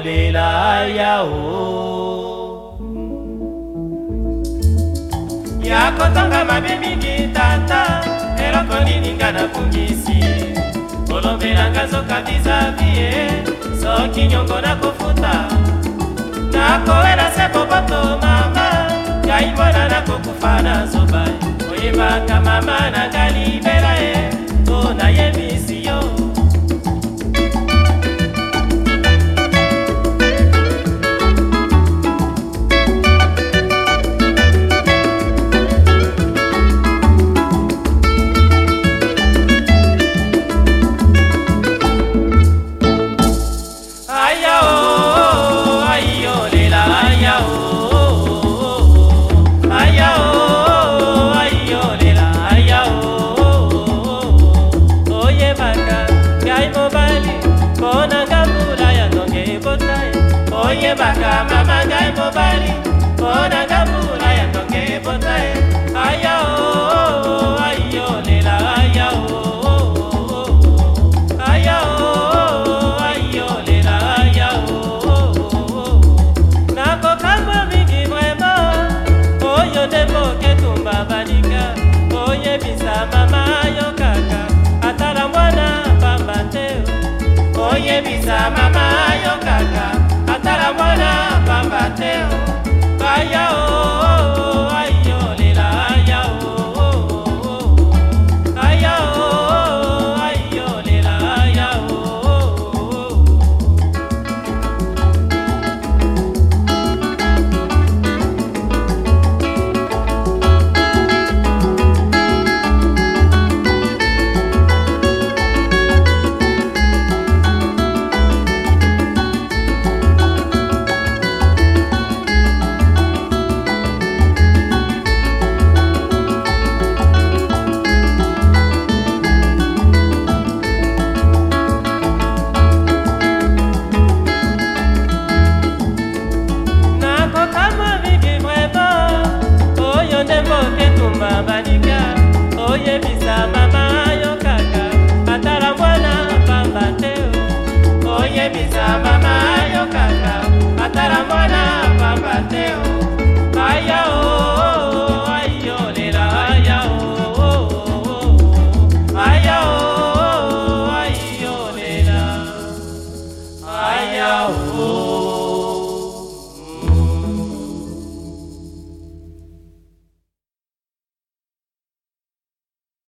kolela yao ya kotonga mabe mingi tata eloko nininga nafungisi kolobelanga zoka vizavie soki nyongo nakofuta nakowela se boboto mama ngai mwana nakokufa na zoba oyebaka mama nangalibela ye oyebaka mama ngai mobali goddamn